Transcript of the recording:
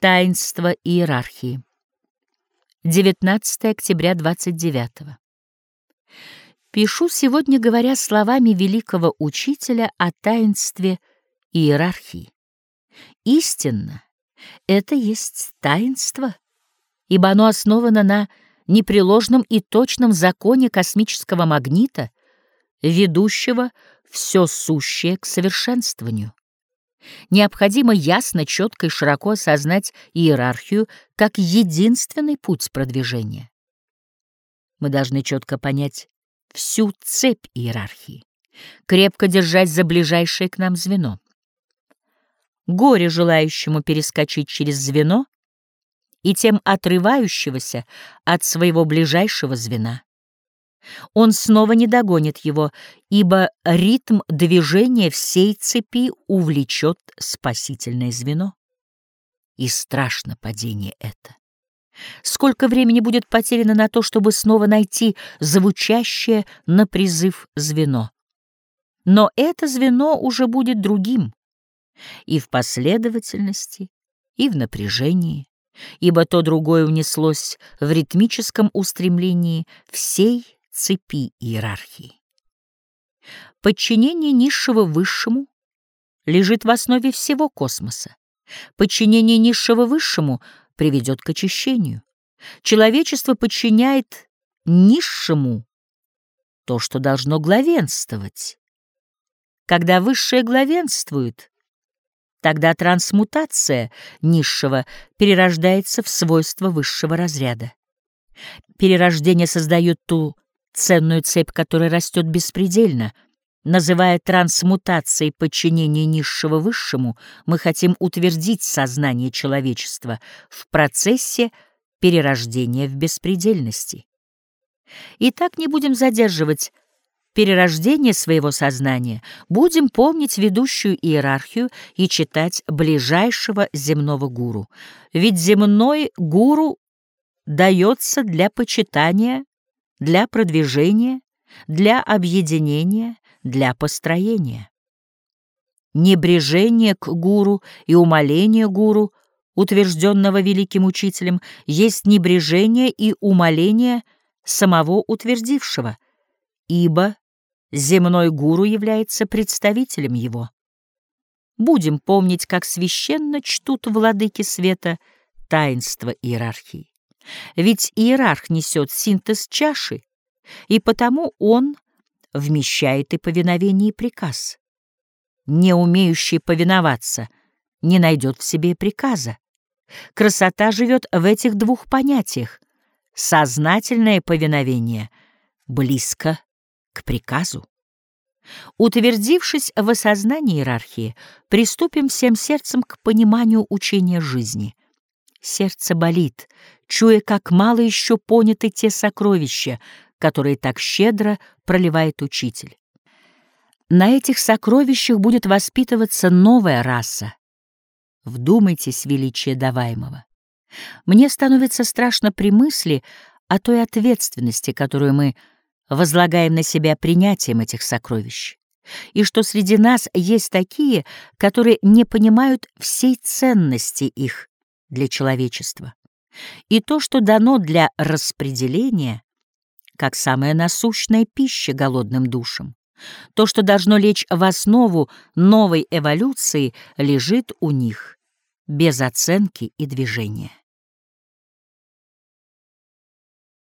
Таинство иерархии. 19 октября 29 -го. Пишу сегодня, говоря словами великого учителя о таинстве иерархии. Истинно, это есть таинство, ибо оно основано на непреложном и точном законе космического магнита, ведущего все сущее к совершенствованию. Необходимо ясно, четко и широко осознать иерархию как единственный путь продвижения. Мы должны четко понять всю цепь иерархии, крепко держать за ближайшее к нам звено. Горе желающему перескочить через звено и тем отрывающегося от своего ближайшего звена он снова не догонит его, ибо ритм движения всей цепи увлечет спасительное звено. И страшно падение это. Сколько времени будет потеряно на то, чтобы снова найти звучащее на призыв звено. Но это звено уже будет другим и в последовательности, и в напряжении, ибо то другое унеслось в ритмическом устремлении всей цепи иерархии. Подчинение низшего высшему лежит в основе всего космоса. Подчинение низшего высшему приведет к очищению. Человечество подчиняет низшему то, что должно главенствовать. Когда высшее главенствует, тогда трансмутация низшего перерождается в свойства высшего разряда. Перерождение создает ту ценную цепь, которая растет беспредельно. Называя трансмутацией подчинения низшего высшему, мы хотим утвердить сознание человечества в процессе перерождения в беспредельности. Итак, не будем задерживать перерождение своего сознания, будем помнить ведущую иерархию и читать ближайшего земного гуру. Ведь земной гуру дается для почитания для продвижения, для объединения, для построения. Небрежение к гуру и умоление гуру, утвержденного великим учителем, есть небрежение и умоление самого утвердившего, ибо земной гуру является представителем его. Будем помнить, как священно чтут владыки света таинство иерархии. Ведь иерарх несет синтез чаши, и потому он вмещает и повиновение, и приказ. Не умеющий повиноваться не найдет в себе приказа. Красота живет в этих двух понятиях. Сознательное повиновение близко к приказу. Утвердившись в осознании иерархии, приступим всем сердцем к пониманию учения жизни. Сердце болит, чуя, как мало еще поняты те сокровища, которые так щедро проливает учитель. На этих сокровищах будет воспитываться новая раса. Вдумайтесь, величие даваемого. Мне становится страшно при мысли о той ответственности, которую мы возлагаем на себя принятием этих сокровищ, и что среди нас есть такие, которые не понимают всей ценности их для человечества и то, что дано для распределения, как самая насущная пища голодным душам. То, что должно лечь в основу новой эволюции, лежит у них без оценки и движения.